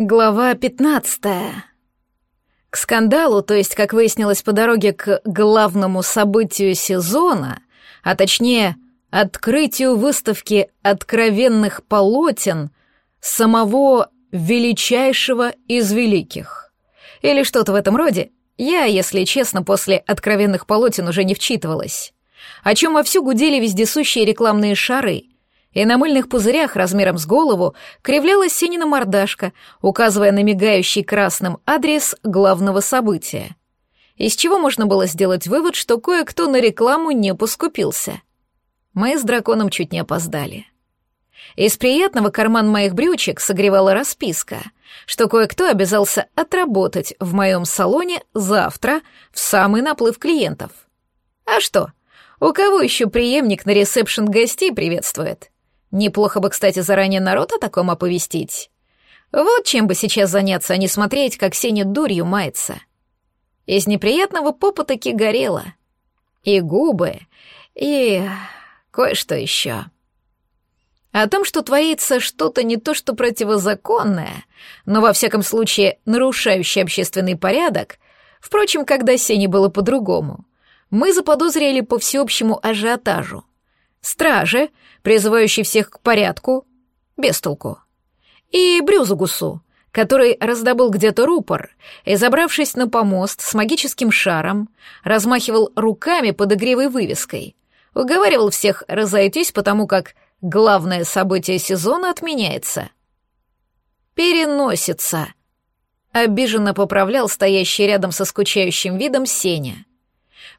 Глава 15. К скандалу, то есть, как выяснилось по дороге к главному событию сезона, а точнее, открытию выставки откровенных полотен самого величайшего из великих. Или что-то в этом роде, я, если честно, после откровенных полотен уже не вчитывалась. О чем вовсю гудели вездесущие рекламные шары — и на мыльных пузырях размером с голову кривлялась Сенина мордашка, указывая на мигающий красным адрес главного события. Из чего можно было сделать вывод, что кое-кто на рекламу не поскупился. Мы с драконом чуть не опоздали. Из приятного карман моих брючек согревала расписка, что кое-кто обязался отработать в моем салоне завтра в самый наплыв клиентов. А что, у кого еще преемник на ресепшн гостей приветствует? Неплохо бы, кстати, заранее народ о таком оповестить. Вот чем бы сейчас заняться, а не смотреть, как Сеня дурью мается. Из неприятного попа таки горело. И губы, и кое-что еще. О том, что творится что-то не то что противозаконное, но во всяком случае нарушающее общественный порядок, впрочем, когда Сене было по-другому, мы заподозрили по всеобщему ажиотажу. Стражи, призывающий всех к порядку, без толку. И Брюзугусу, который раздобыл где-то рупор и, забравшись на помост с магическим шаром, размахивал руками под игривой вывеской, уговаривал всех разойтись, потому как главное событие сезона отменяется. «Переносится», — обиженно поправлял стоящий рядом со скучающим видом Сеня.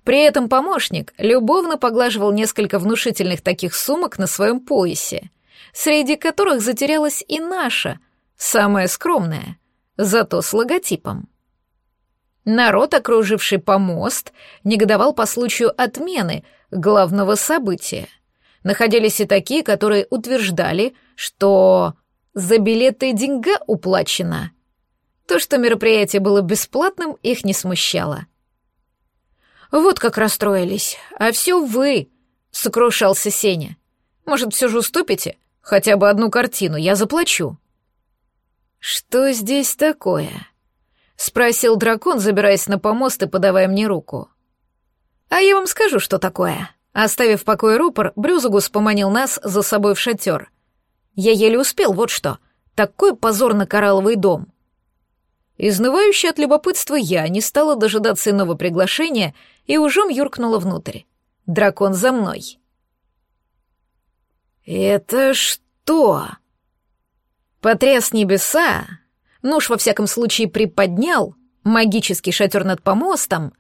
При этом помощник любовно поглаживал несколько внушительных таких сумок на своем поясе, среди которых затерялась и наша, самая скромная, зато с логотипом. Народ, окруживший помост, негодовал по случаю отмены главного события. Находились и такие, которые утверждали, что за билеты деньга уплачена. То, что мероприятие было бесплатным, их не смущало. Вот как расстроились. А все вы, — сокрушался Сеня. Может, все же уступите? Хотя бы одну картину, я заплачу. Что здесь такое? — спросил дракон, забираясь на помост и подавая мне руку. А я вам скажу, что такое. Оставив в покое рупор, Брюзугус поманил нас за собой в шатер. Я еле успел, вот что. Такой позор на коралловый дом. Изнывающая от любопытства я не стала дожидаться иного приглашения и ужом юркнула внутрь. Дракон за мной. «Это что?» Потряс небеса, нож во всяком случае приподнял, магический шатер над помостом,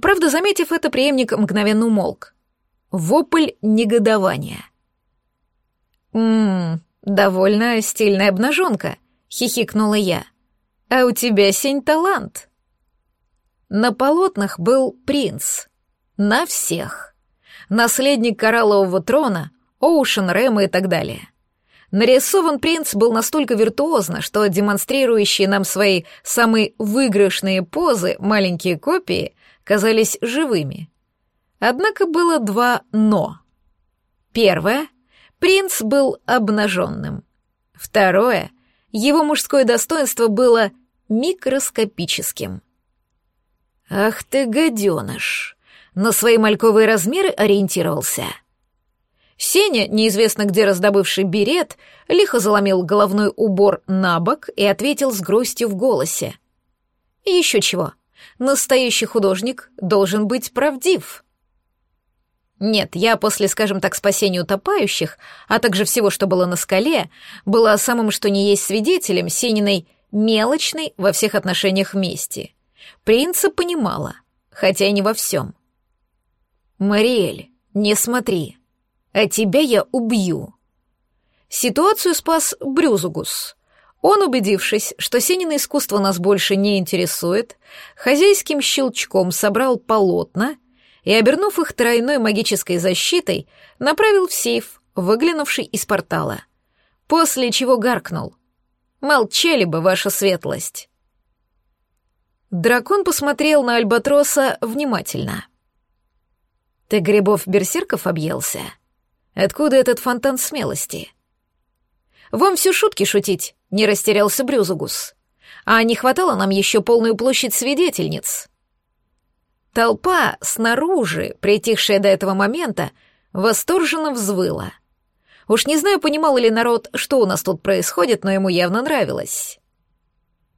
правда, заметив это, преемник мгновенно умолк. Вопль негодования. «Ммм, довольно стильная обнаженка», — хихикнула я. А у тебя сень талант. На полотнах был принц. На всех. Наследник кораллового трона, Оушен, Рэма и так далее. Нарисован принц был настолько виртуозно, что демонстрирующие нам свои самые выигрышные позы маленькие копии казались живыми. Однако было два «но». Первое — принц был обнаженным. Второе — его мужское достоинство было микроскопическим. «Ах ты, гаденыш! На свои мальковые размеры ориентировался!» Сеня, неизвестно где раздобывший берет, лихо заломил головной убор на бок и ответил с грустью в голосе. «И еще чего. Настоящий художник должен быть правдив». Нет, я после, скажем так, спасения утопающих, а также всего, что было на скале, была самым что ни есть свидетелем Сениной мелочной во всех отношениях вместе. Принца понимала, хотя и не во всем. «Мариэль, не смотри, а тебя я убью». Ситуацию спас Брюзугус. Он, убедившись, что Сенина искусство нас больше не интересует, хозяйским щелчком собрал полотна и, обернув их тройной магической защитой, направил в сейф, выглянувший из портала. После чего гаркнул. Молчали бы, ваша светлость. Дракон посмотрел на Альбатроса внимательно. Ты грибов берсерков объелся? Откуда этот фонтан смелости? Вам все шутки шутить, не растерялся Брюзугус. А не хватало нам еще полную площадь свидетельниц. Толпа снаружи, притихшая до этого момента, восторженно взвыла. Уж не знаю, понимал ли народ, что у нас тут происходит, но ему явно нравилось.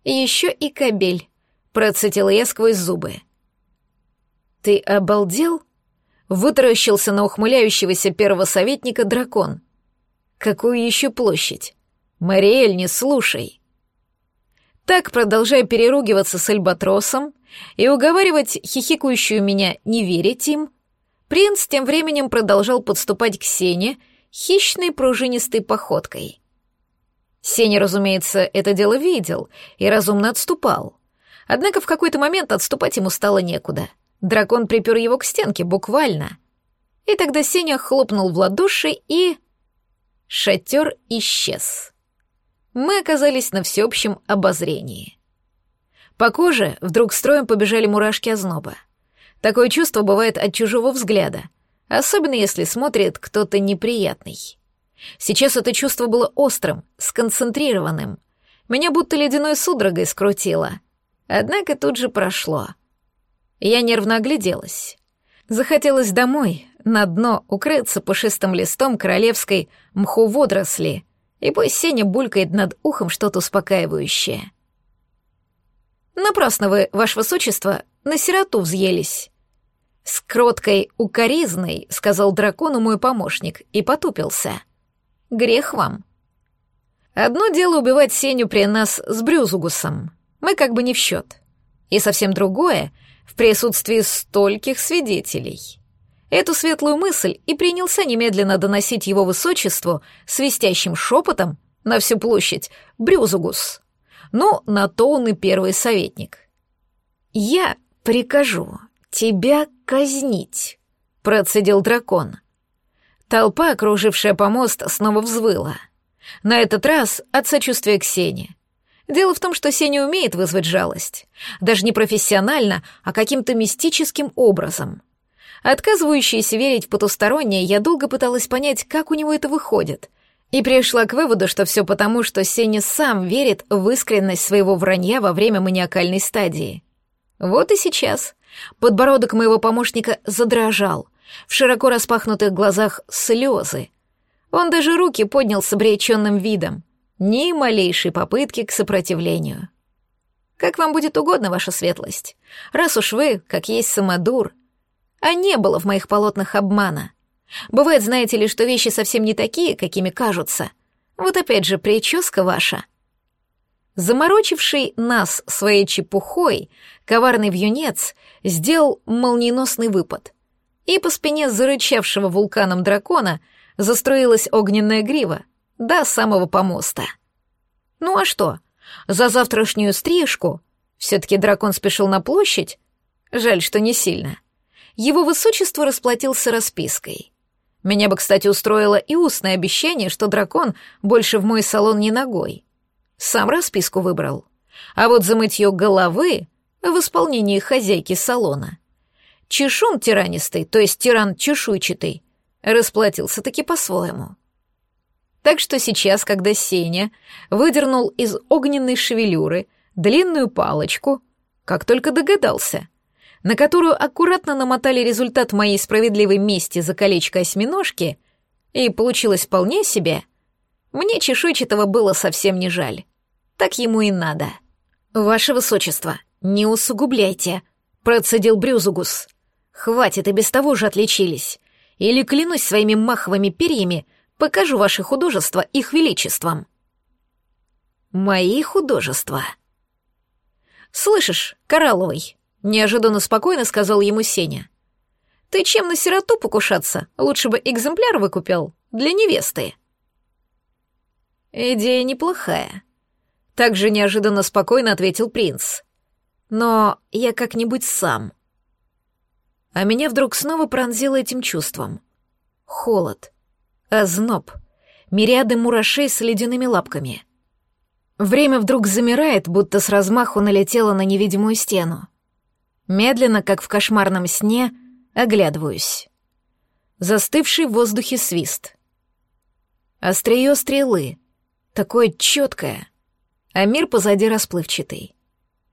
еще и кабель, процитила я сквозь зубы. «Ты обалдел?» — вытаращился на ухмыляющегося первого советника дракон. «Какую еще площадь? Мариэль, не слушай!» Так, продолжая переругиваться с Альбатросом и уговаривать хихикающую меня не верить им, принц тем временем продолжал подступать к Сене хищной пружинистой походкой. Сеня, разумеется, это дело видел и разумно отступал. Однако в какой-то момент отступать ему стало некуда — Дракон припер его к стенке, буквально. И тогда Сеня хлопнул в ладоши и... Шатер исчез. Мы оказались на всеобщем обозрении. По коже вдруг строем побежали мурашки озноба. Такое чувство бывает от чужого взгляда, особенно если смотрит кто-то неприятный. Сейчас это чувство было острым, сконцентрированным. Меня будто ледяной судорогой скрутило. Однако тут же прошло — я нервно огляделась. Захотелось домой, на дно укрыться пушистым листом королевской мху водоросли, и пусть Сеня булькает над ухом что-то успокаивающее. «Напрасно вы, ваше высочество, на сироту взъелись». «С кроткой укоризной», — сказал дракону мой помощник, и потупился. «Грех вам». Одно дело убивать Сеню при нас с Брюзугусом. Мы как бы не в счет. И совсем другое — в присутствии стольких свидетелей. Эту светлую мысль и принялся немедленно доносить его высочеству свистящим шепотом на всю площадь Брюзугус. Ну, на то он и первый советник. «Я прикажу тебя казнить», — процедил дракон. Толпа, окружившая помост, снова взвыла. На этот раз от сочувствия к Сене. Дело в том, что Сеня умеет вызвать жалость. Даже не профессионально, а каким-то мистическим образом. Отказывающаяся верить в потустороннее, я долго пыталась понять, как у него это выходит. И пришла к выводу, что все потому, что Сеня сам верит в искренность своего вранья во время маниакальной стадии. Вот и сейчас. Подбородок моего помощника задрожал. В широко распахнутых глазах слезы. Он даже руки поднял с обреченным видом. Ни малейшей попытки к сопротивлению. Как вам будет угодно, ваша светлость. Раз уж вы, как есть самодур, а не было в моих полотнах обмана. Бывает, знаете ли, что вещи совсем не такие, какими кажутся. Вот опять же, прическа ваша. Заморочивший нас своей чепухой, коварный вьюнец сделал молниеносный выпад. И по спине зарычавшего вулканом дракона застроилась огненная грива, до самого помоста. Ну а что? За завтрашнюю стрижку все-таки дракон спешил на площадь? Жаль, что не сильно. Его высочество расплатился распиской. Меня бы, кстати, устроило и устное обещание, что дракон больше в мой салон не ногой. Сам расписку выбрал. А вот за мытье головы в исполнении хозяйки салона. Чешун тиранистый, то есть тиран чешуйчатый, расплатился таки по-своему. Так что сейчас, когда Сеня выдернул из огненной шевелюры длинную палочку, как только догадался, на которую аккуратно намотали результат моей справедливой мести за колечко осьминожки, и получилось вполне себе, мне чешуйчатого было совсем не жаль. Так ему и надо. «Ваше высочество, не усугубляйте», — процедил Брюзугус. «Хватит, и без того же отличились. Или, клянусь своими маховыми перьями, Покажу ваши художества их величеством». «Мои художества?» «Слышишь, Коралловый?» — неожиданно спокойно сказал ему Сеня. «Ты чем на сироту покушаться? Лучше бы экземпляр выкупил для невесты». «Идея неплохая», — также неожиданно спокойно ответил принц. «Но я как-нибудь сам». А меня вдруг снова пронзило этим чувством. Холод, озноб, мириады мурашей с ледяными лапками. Время вдруг замирает, будто с размаху налетело на невидимую стену. Медленно, как в кошмарном сне, оглядываюсь. Застывший в воздухе свист. Острие стрелы, такое четкое, а мир позади расплывчатый.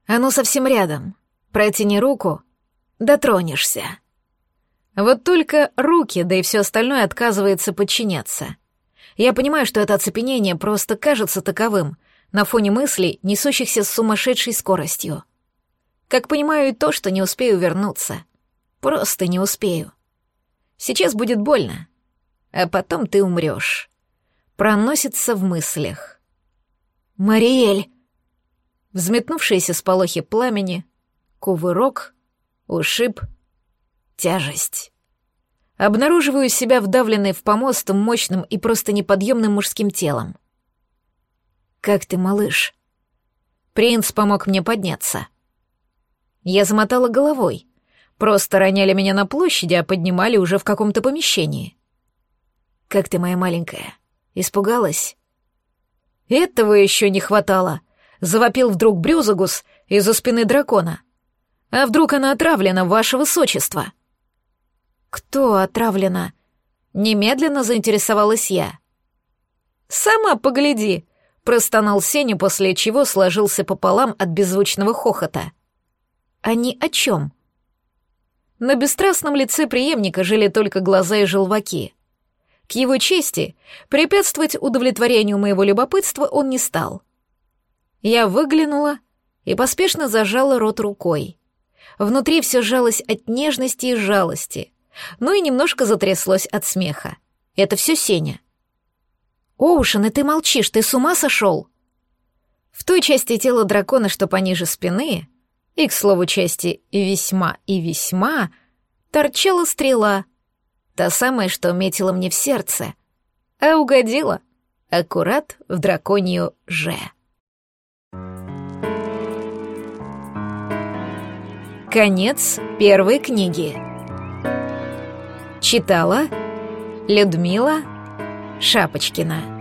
Оно совсем рядом. Протяни руку, дотронешься. Вот только руки, да и все остальное отказывается подчиняться. Я понимаю, что это оцепенение просто кажется таковым на фоне мыслей, несущихся с сумасшедшей скоростью. Как понимаю и то, что не успею вернуться. Просто не успею. Сейчас будет больно, а потом ты умрешь. Проносится в мыслях. «Мариэль!» Взметнувшиеся сполохи пламени, кувырок, ушиб, тяжесть. Обнаруживаю себя вдавленной в помост мощным и просто неподъемным мужским телом. «Как ты, малыш?» Принц помог мне подняться. Я замотала головой. Просто роняли меня на площади, а поднимали уже в каком-то помещении. «Как ты, моя маленькая? Испугалась?» «Этого еще не хватало!» — завопил вдруг Брюзагус из-за спины дракона. «А вдруг она отравлена, ваше высочество?» «Кто отравлена?» — немедленно заинтересовалась я. «Сама погляди!» — простонал Сеня, после чего сложился пополам от беззвучного хохота. «Они о чем?» На бесстрастном лице преемника жили только глаза и желваки. К его чести, препятствовать удовлетворению моего любопытства он не стал. Я выглянула и поспешно зажала рот рукой. Внутри все жалось от нежности и жалости, но и немножко затряслось от смеха. Это все Сеня. «Оушен, и ты молчишь, ты с ума сошел?» В той части тела дракона, что пониже спины, и, к слову, части весьма и весьма, торчала стрела, та самая, что метила мне в сердце, а угодила аккурат в драконью «Ж». Конец первой книги. Читала Людмила Шапочкина.